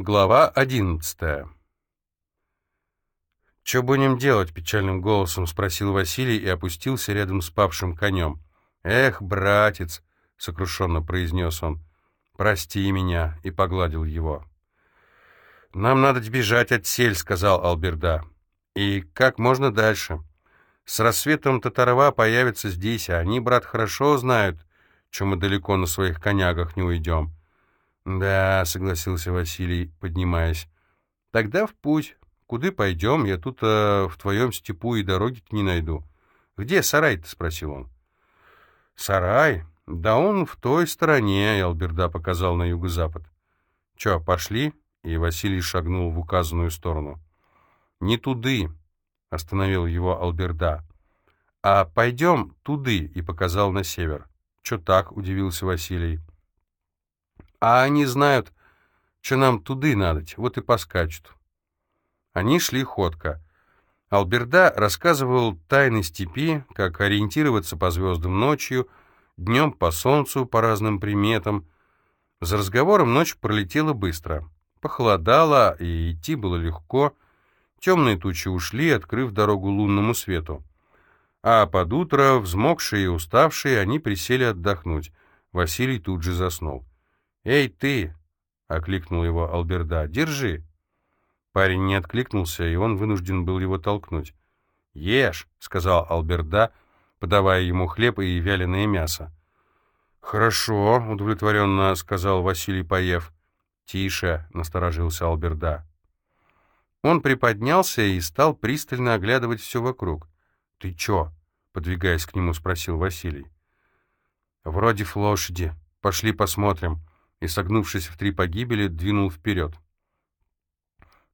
Глава одиннадцатая. «Че будем делать?» — печальным голосом спросил Василий и опустился рядом с павшим конем. «Эх, братец!» — сокрушенно произнес он. «Прости меня!» — и погладил его. «Нам надо бежать от сель», — сказал Алберда. «И как можно дальше? С рассветом татарова появятся здесь, а они, брат, хорошо знают, что мы далеко на своих конягах не уйдем». «Да», — согласился Василий, поднимаясь. «Тогда в путь. Куда пойдем? Я тут а, в твоем степу и дороги-то не найду». «Где сарай-то?» — спросил он. «Сарай? Да он в той стороне», — Алберда показал на юго-запад. «Че, пошли?» — и Василий шагнул в указанную сторону. «Не туды», — остановил его Алберда. «А пойдем туды», — и показал на север. «Че так?» — удивился Василий. А они знают, что нам туды надоть, вот и поскачут. Они шли ходко. Алберда рассказывал тайны степи, как ориентироваться по звездам ночью, днем по солнцу по разным приметам. За разговором ночь пролетела быстро. Похолодало, и идти было легко. Темные тучи ушли, открыв дорогу лунному свету. А под утро, взмокшие и уставшие, они присели отдохнуть. Василий тут же заснул. «Эй, ты!» — окликнул его Алберда. «Держи!» Парень не откликнулся, и он вынужден был его толкнуть. «Ешь!» — сказал Алберда, подавая ему хлеб и вяленое мясо. «Хорошо», — удовлетворенно сказал Василий, поев. «Тише», — насторожился Алберда. Он приподнялся и стал пристально оглядывать все вокруг. «Ты чё?» — подвигаясь к нему, спросил Василий. «Вроде в лошади. Пошли посмотрим», и, согнувшись в три погибели, двинул вперед.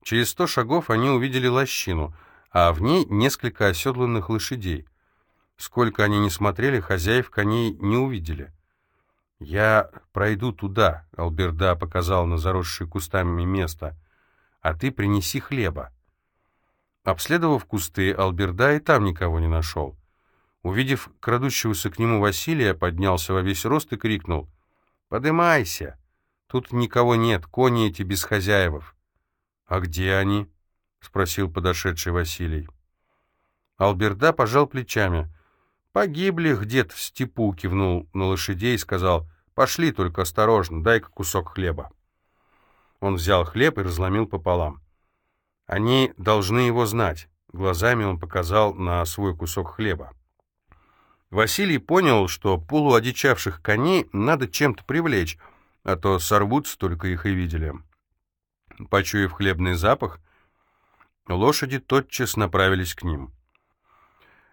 Через сто шагов они увидели лощину, а в ней несколько оседланных лошадей. Сколько они не смотрели, хозяев коней не увидели. «Я пройду туда», — Алберда показал на заросшее кустами место, — «а ты принеси хлеба». Обследовав кусты, Алберда и там никого не нашел. Увидев крадущегося к нему Василия, поднялся во весь рост и крикнул «Подымайся! Тут никого нет, кони эти без хозяевов». «А где они?» — спросил подошедший Василий. Алберда пожал плечами. «Погибли где-то в степу», — кивнул на лошадей и сказал, «Пошли, только осторожно, дай-ка кусок хлеба». Он взял хлеб и разломил пополам. «Они должны его знать», — глазами он показал на свой кусок хлеба. Василий понял, что полуодичавших коней надо чем-то привлечь, а то сорвутся, только их и видели. Почуяв хлебный запах, лошади тотчас направились к ним.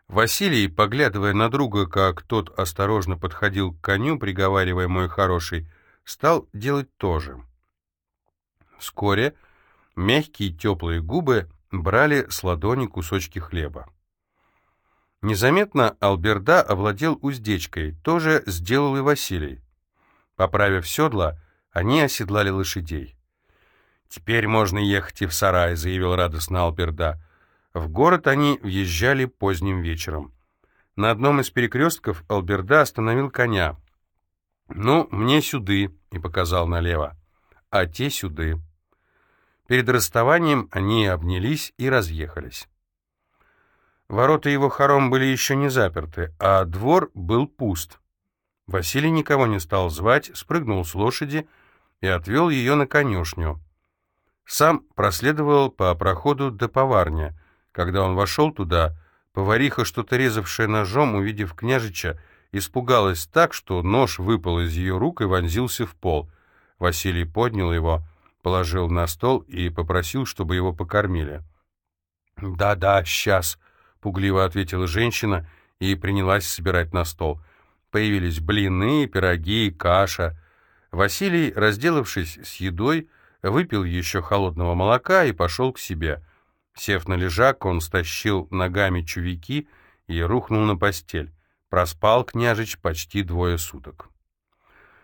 Василий, поглядывая на друга, как тот осторожно подходил к коню, приговаривая «мой хороший», стал делать то же. Вскоре мягкие теплые губы брали с ладони кусочки хлеба. Незаметно Алберда овладел уздечкой, тоже сделал и Василий. Поправив седла, они оседлали лошадей. «Теперь можно ехать и в сарай», — заявил радостно Алберда. В город они въезжали поздним вечером. На одном из перекрестков Алберда остановил коня. «Ну, мне сюды», — и показал налево, — «а те сюды». Перед расставанием они обнялись и разъехались. Ворота его хором были еще не заперты, а двор был пуст. Василий никого не стал звать, спрыгнул с лошади и отвел ее на конюшню. Сам проследовал по проходу до поварня. Когда он вошел туда, повариха, что-то резавшая ножом, увидев княжича, испугалась так, что нож выпал из ее рук и вонзился в пол. Василий поднял его, положил на стол и попросил, чтобы его покормили. «Да-да, сейчас», пугливо ответила женщина и принялась собирать на стол. Появились блины, пироги, каша. Василий, разделавшись с едой, выпил еще холодного молока и пошел к себе. Сев на лежак, он стащил ногами чувики и рухнул на постель. Проспал княжич почти двое суток.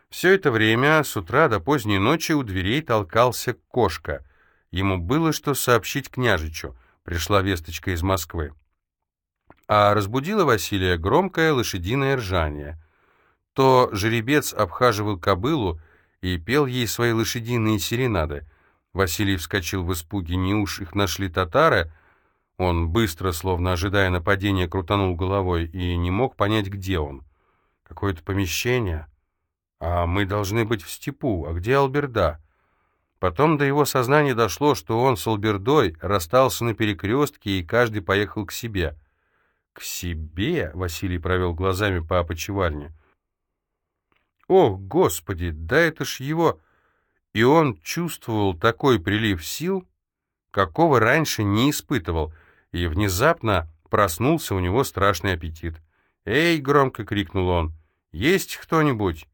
Все это время, с утра до поздней ночи, у дверей толкался кошка. Ему было что сообщить княжичу. Пришла весточка из Москвы а разбудило Василия громкое лошадиное ржание. То жеребец обхаживал кобылу и пел ей свои лошадиные серенады. Василий вскочил в испуге. Не уж их нашли татары? Он быстро, словно ожидая нападения, крутанул головой и не мог понять, где он. Какое-то помещение? А мы должны быть в степу. А где Алберда? Потом до его сознания дошло, что он с Албердой расстался на перекрестке, и каждый поехал к себе. «К себе?» — Василий провел глазами по опочивальне. «О, Господи, да это ж его...» И он чувствовал такой прилив сил, какого раньше не испытывал, и внезапно проснулся у него страшный аппетит. «Эй!» — громко крикнул он. «Есть кто-нибудь?»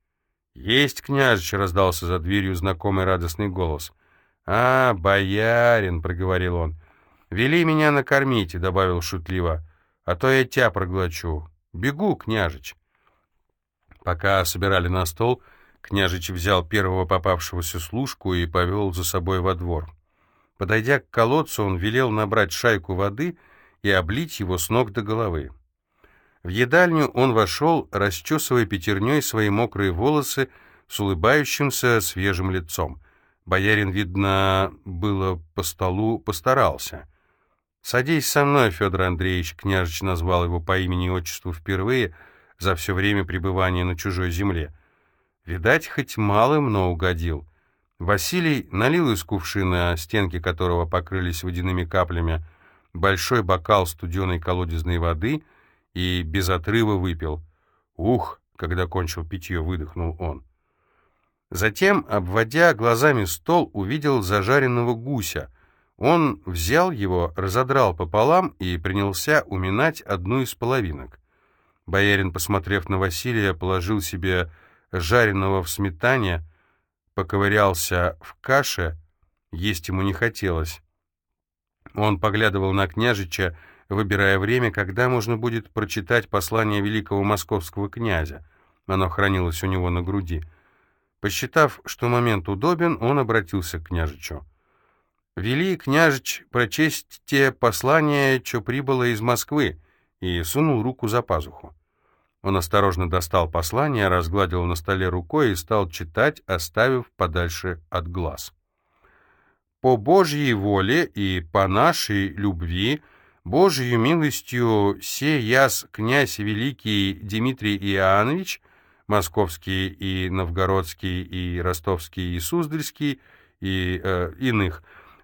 «Есть, княжич!» — раздался за дверью знакомый радостный голос. «А, боярин!» — проговорил он. «Вели меня накормите!» — добавил шутливо. «А то я тя проглочу. Бегу, княжич!» Пока собирали на стол, княжич взял первого попавшегося служку и повел за собой во двор. Подойдя к колодцу, он велел набрать шайку воды и облить его с ног до головы. В едальню он вошел, расчесывая пятерней свои мокрые волосы с улыбающимся свежим лицом. Боярин, видно, было по столу постарался. «Садись со мной, Федор Андреевич», — княжич назвал его по имени и отчеству впервые за все время пребывания на чужой земле. Видать, хоть малым, но угодил. Василий налил из кувшина, стенки которого покрылись водяными каплями, большой бокал студеной колодезной воды — и без отрыва выпил. «Ух!» — когда кончил питье, выдохнул он. Затем, обводя глазами стол, увидел зажаренного гуся. Он взял его, разодрал пополам и принялся уминать одну из половинок. Боярин, посмотрев на Василия, положил себе жареного в сметане, поковырялся в каше, есть ему не хотелось. Он поглядывал на княжича, выбирая время, когда можно будет прочитать послание великого московского князя. Оно хранилось у него на груди. Посчитав, что момент удобен, он обратился к княжичу. «Вели, княжич, прочесть те послания, что прибыло из Москвы», и сунул руку за пазуху. Он осторожно достал послание, разгладил на столе рукой и стал читать, оставив подальше от глаз. «По Божьей воле и по нашей любви Божию милостью се яс князь великий Дмитрий Иоаннович, московский и новгородский и ростовский и суздальский и э, иных,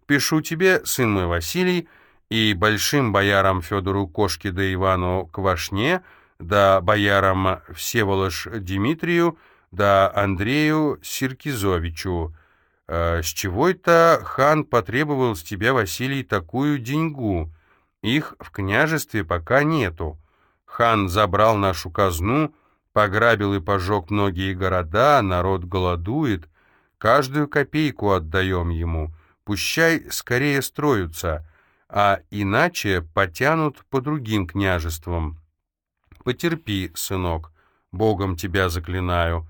пишу тебе, сын мой Василий, и большим боярам Федору Кошке да Ивану Квашне, да боярам Всеволож Дмитрию, да Андрею Сиркизовичу. Э, с чего это хан потребовал с тебя, Василий, такую деньгу?» Их в княжестве пока нету. Хан забрал нашу казну, пограбил и пожег многие города, народ голодует. Каждую копейку отдаем ему. Пущай скорее строятся, а иначе потянут по другим княжествам. Потерпи, сынок, Богом тебя заклинаю,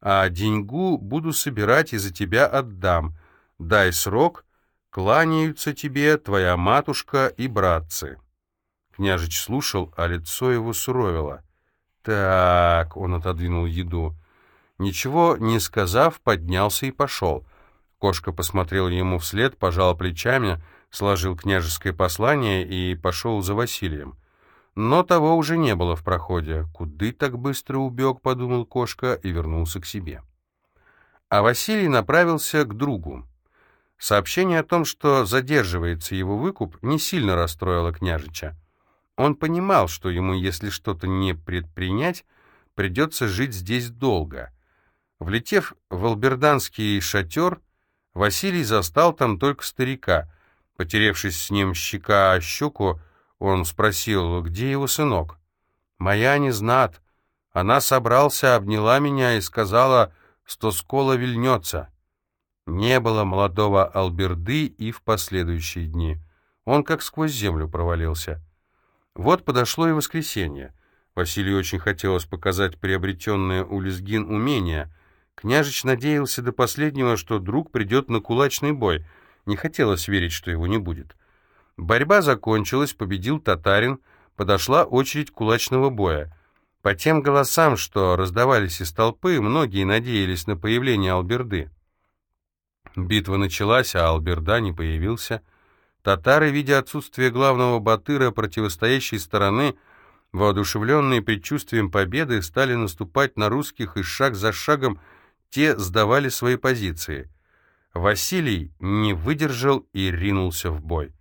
а деньгу буду собирать и за тебя отдам. Дай срок — Кланяются тебе твоя матушка и братцы». Княжич слушал, а лицо его суровило. «Так», — он отодвинул еду. Ничего не сказав, поднялся и пошел. Кошка посмотрел ему вслед, пожал плечами, сложил княжеское послание и пошел за Василием. Но того уже не было в проходе. «Куды так быстро убег?» — подумал кошка и вернулся к себе. А Василий направился к другу. Сообщение о том, что задерживается его выкуп, не сильно расстроило княжича. Он понимал, что ему, если что-то не предпринять, придется жить здесь долго. Влетев в алберданский шатер, Василий застал там только старика. Потеревшись с ним щека о щеку, он спросил, где его сынок. «Моя не знат. Она собрался, обняла меня и сказала, что скоро вильнется». Не было молодого Алберды и в последующие дни. Он как сквозь землю провалился. Вот подошло и воскресенье. Василию очень хотелось показать приобретенное у Лезгин умение. Княжич надеялся до последнего, что друг придет на кулачный бой. Не хотелось верить, что его не будет. Борьба закончилась, победил татарин, подошла очередь кулачного боя. По тем голосам, что раздавались из толпы, многие надеялись на появление Алберды. Битва началась, а Алберда не появился. Татары, видя отсутствие главного батыра противостоящей стороны, воодушевленные предчувствием победы, стали наступать на русских, и шаг за шагом те сдавали свои позиции. Василий не выдержал и ринулся в бой.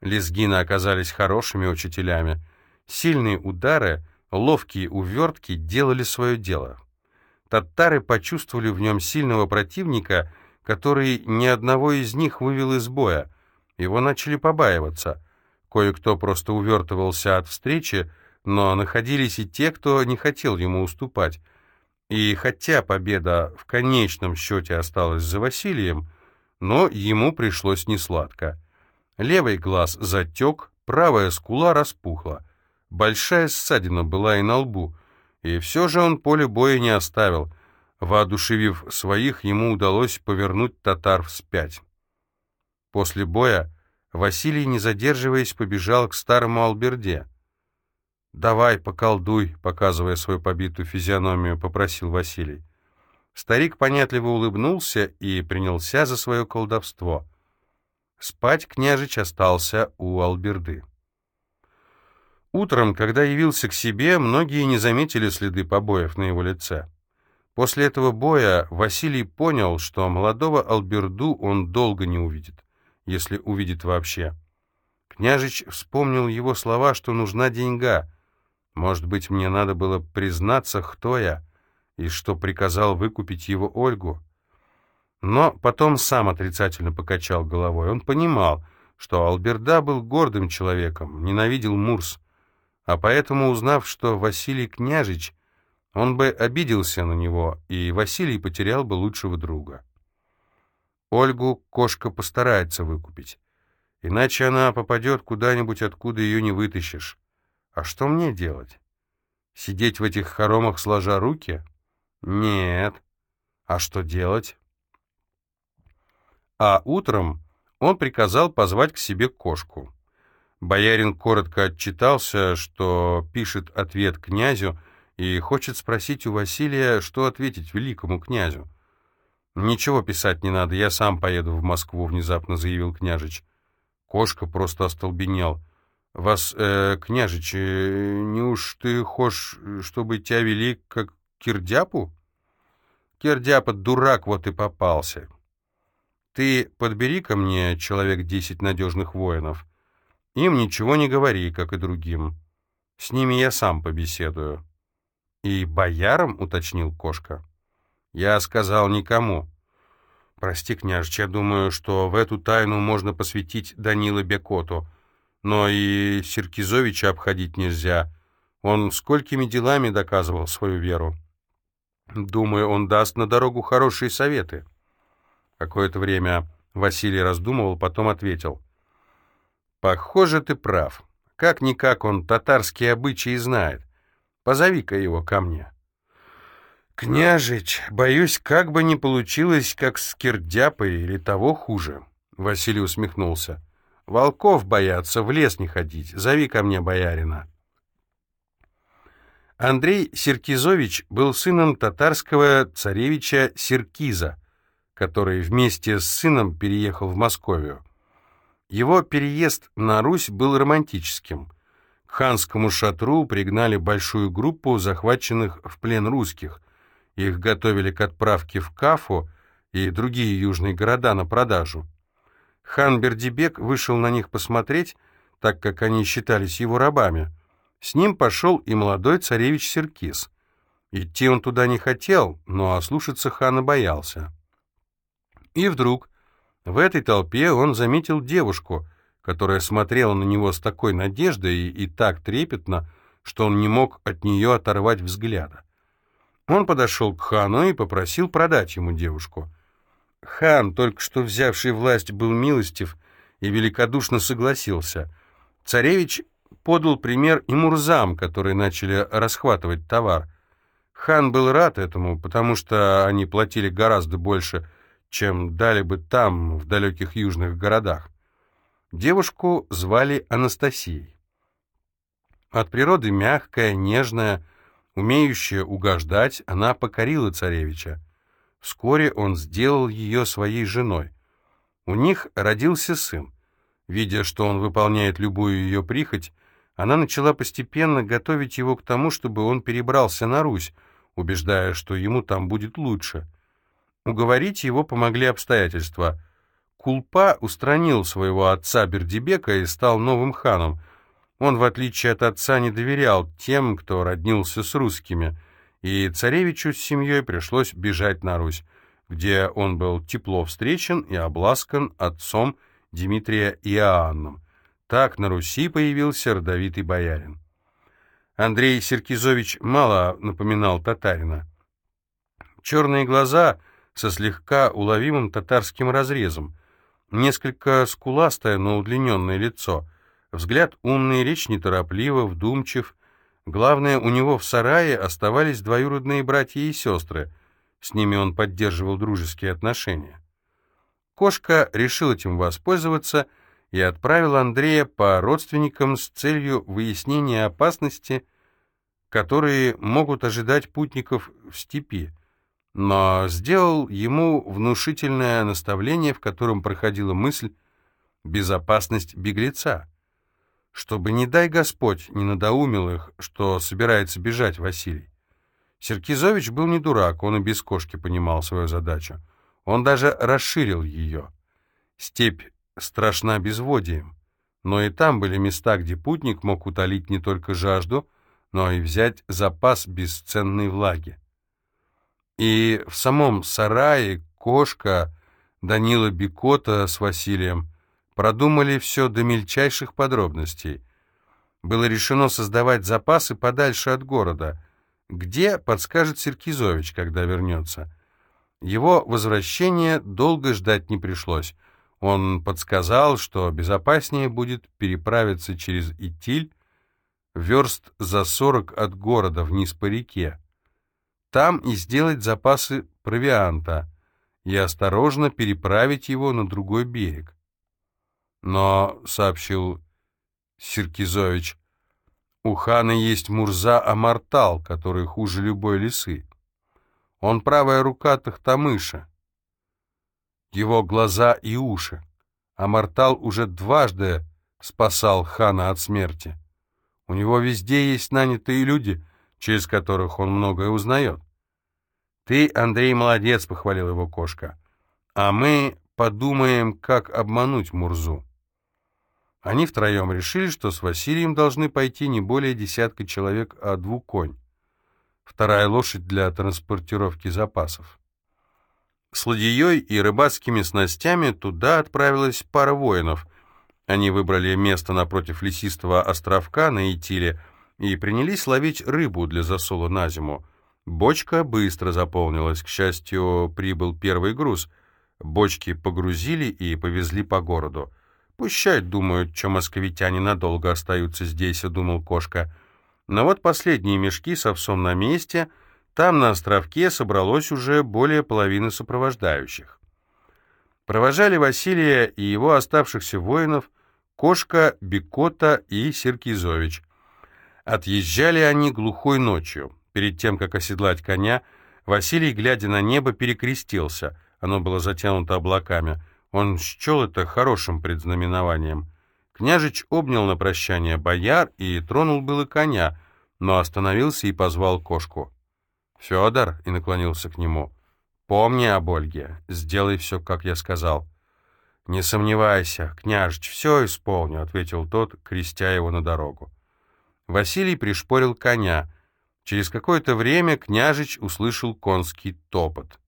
Лезгины оказались хорошими учителями. Сильные удары, ловкие увертки делали свое дело. Татары почувствовали в нем сильного противника, который ни одного из них вывел из боя. Его начали побаиваться. Кое-кто просто увертывался от встречи, но находились и те, кто не хотел ему уступать. И хотя победа в конечном счете осталась за Василием, но ему пришлось несладко. Левый глаз затек, правая скула распухла. Большая ссадина была и на лбу, и все же он поле боя не оставил. Воодушевив своих, ему удалось повернуть татар вспять. После боя Василий, не задерживаясь, побежал к старому Алберде. «Давай, поколдуй», — показывая свою побитую физиономию, попросил Василий. Старик понятливо улыбнулся и принялся за свое колдовство. Спать княжич остался у Алберды. Утром, когда явился к себе, многие не заметили следы побоев на его лице. После этого боя Василий понял, что молодого Алберду он долго не увидит, если увидит вообще. Княжич вспомнил его слова, что нужна деньга — может быть, мне надо было признаться, кто я, и что приказал выкупить его Ольгу. Но потом сам отрицательно покачал головой. Он понимал, что Алберда был гордым человеком, ненавидел Мурс, а поэтому, узнав, что Василий княжич, он бы обиделся на него, и Василий потерял бы лучшего друга. Ольгу кошка постарается выкупить, иначе она попадет куда-нибудь, откуда ее не вытащишь. А что мне делать? Сидеть в этих хоромах сложа руки? Нет. А что делать? А утром он приказал позвать к себе кошку. Боярин коротко отчитался, что пишет ответ князю и хочет спросить у Василия, что ответить великому князю. «Ничего писать не надо, я сам поеду в Москву», — внезапно заявил княжич. Кошка просто остолбенел. Вас, э, княжич, неуж ты хочешь, чтобы тебя вели как кирдяпу? Кирдяпа дурак вот и попался. Ты подбери ко мне человек десять надежных воинов. Им ничего не говори, как и другим. С ними я сам побеседую. И боярам, уточнил кошка. Я сказал никому. Прости, княжич, я думаю, что в эту тайну можно посвятить Данила Бекоту — но и Серкизовича обходить нельзя. Он сколькими делами доказывал свою веру. Думаю, он даст на дорогу хорошие советы. Какое-то время Василий раздумывал, потом ответил. «Похоже, ты прав. Как-никак он татарские обычаи знает. Позови-ка его ко мне». «Княжич, боюсь, как бы не получилось, как с Кирдяпой или того хуже», — Василий усмехнулся. Волков боятся, в лес не ходить. Зови ко мне боярина. Андрей Серкизович был сыном татарского царевича Серкиза, который вместе с сыном переехал в Московию. Его переезд на Русь был романтическим. К ханскому шатру пригнали большую группу захваченных в плен русских. Их готовили к отправке в Кафу и другие южные города на продажу. Хан Бердибек вышел на них посмотреть, так как они считались его рабами. С ним пошел и молодой царевич Серкис. Идти он туда не хотел, но ослушаться хана боялся. И вдруг в этой толпе он заметил девушку, которая смотрела на него с такой надеждой и, и так трепетно, что он не мог от нее оторвать взгляда. Он подошел к хану и попросил продать ему девушку. Хан, только что взявший власть, был милостив и великодушно согласился. Царевич подал пример и мурзам, которые начали расхватывать товар. Хан был рад этому, потому что они платили гораздо больше, чем дали бы там, в далеких южных городах. Девушку звали Анастасией. От природы мягкая, нежная, умеющая угождать, она покорила царевича. Вскоре он сделал ее своей женой. У них родился сын. Видя, что он выполняет любую ее прихоть, она начала постепенно готовить его к тому, чтобы он перебрался на Русь, убеждая, что ему там будет лучше. Уговорить его помогли обстоятельства. Кулпа устранил своего отца Бердибека и стал новым ханом. Он, в отличие от отца, не доверял тем, кто роднился с русскими, и царевичу с семьей пришлось бежать на Русь, где он был тепло встречен и обласкан отцом Дмитрия Иоанном. Так на Руси появился родовитый боярин. Андрей Серкизович мало напоминал татарина. Черные глаза со слегка уловимым татарским разрезом, несколько скуластое, но удлиненное лицо, взгляд умный, речь нетороплива, вдумчив. Главное, у него в сарае оставались двоюродные братья и сестры. С ними он поддерживал дружеские отношения. Кошка решил этим воспользоваться и отправил Андрея по родственникам с целью выяснения опасности, которые могут ожидать путников в степи, но сделал ему внушительное наставление, в котором проходила мысль «безопасность беглеца», чтобы, не дай Господь, не надоумил их, что собирается бежать Василий. Серкизович был не дурак, он и без кошки понимал свою задачу. Он даже расширил ее. Степь страшна безводием, но и там были места, где путник мог утолить не только жажду, но и взять запас бесценной влаги. И в самом сарае кошка Данила Бекота с Василием продумали все до мельчайших подробностей. Было решено создавать запасы подальше от города, где подскажет Серкизович, когда вернется. Его возвращение долго ждать не пришлось. Он подсказал, что безопаснее будет переправиться через Итиль верст за сорок от города вниз по реке. Там и сделать запасы провианта и осторожно переправить его на другой берег. Но, — сообщил Серкизович, — у хана есть Мурза Амартал, который хуже любой лисы. Он правая рука Тахтамыша. Его глаза и уши. Амартал уже дважды спасал хана от смерти. У него везде есть нанятые люди, через которых он многое узнает. «Ты, Андрей, молодец», — похвалил его кошка. «А мы подумаем, как обмануть Мурзу». Они втроем решили, что с Василием должны пойти не более десятка человек, а двух конь вторая лошадь для транспортировки запасов. С ладьей и рыбацкими снастями туда отправилась пара воинов. Они выбрали место напротив лесистого островка на Итиле и принялись ловить рыбу для засола на зиму. Бочка быстро заполнилась. К счастью, прибыл первый груз. Бочки погрузили и повезли по городу. «Пущай, думают, что московитяне надолго остаются здесь», — думал кошка. — но вот последние мешки с овсом на месте, там на островке собралось уже более половины сопровождающих. Провожали Василия и его оставшихся воинов Кошка, Бекота и Серкизович. Отъезжали они глухой ночью. Перед тем, как оседлать коня, Василий, глядя на небо, перекрестился. Оно было затянуто облаками. Он счел это хорошим предзнаменованием. Княжич обнял на прощание бояр и тронул было коня, но остановился и позвал кошку. «Федор», — и наклонился к нему, — «помни об Ольге, сделай все, как я сказал». «Не сомневайся, княжич, все исполню», — ответил тот, крестя его на дорогу. Василий пришпорил коня. Через какое-то время княжич услышал конский топот.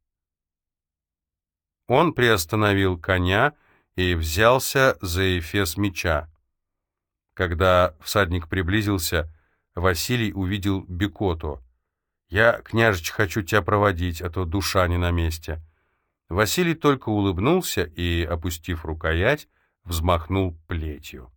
Он приостановил коня и взялся за эфес меча. Когда всадник приблизился, Василий увидел Бекоту. «Я, княжич, хочу тебя проводить, а то душа не на месте». Василий только улыбнулся и, опустив рукоять, взмахнул плетью.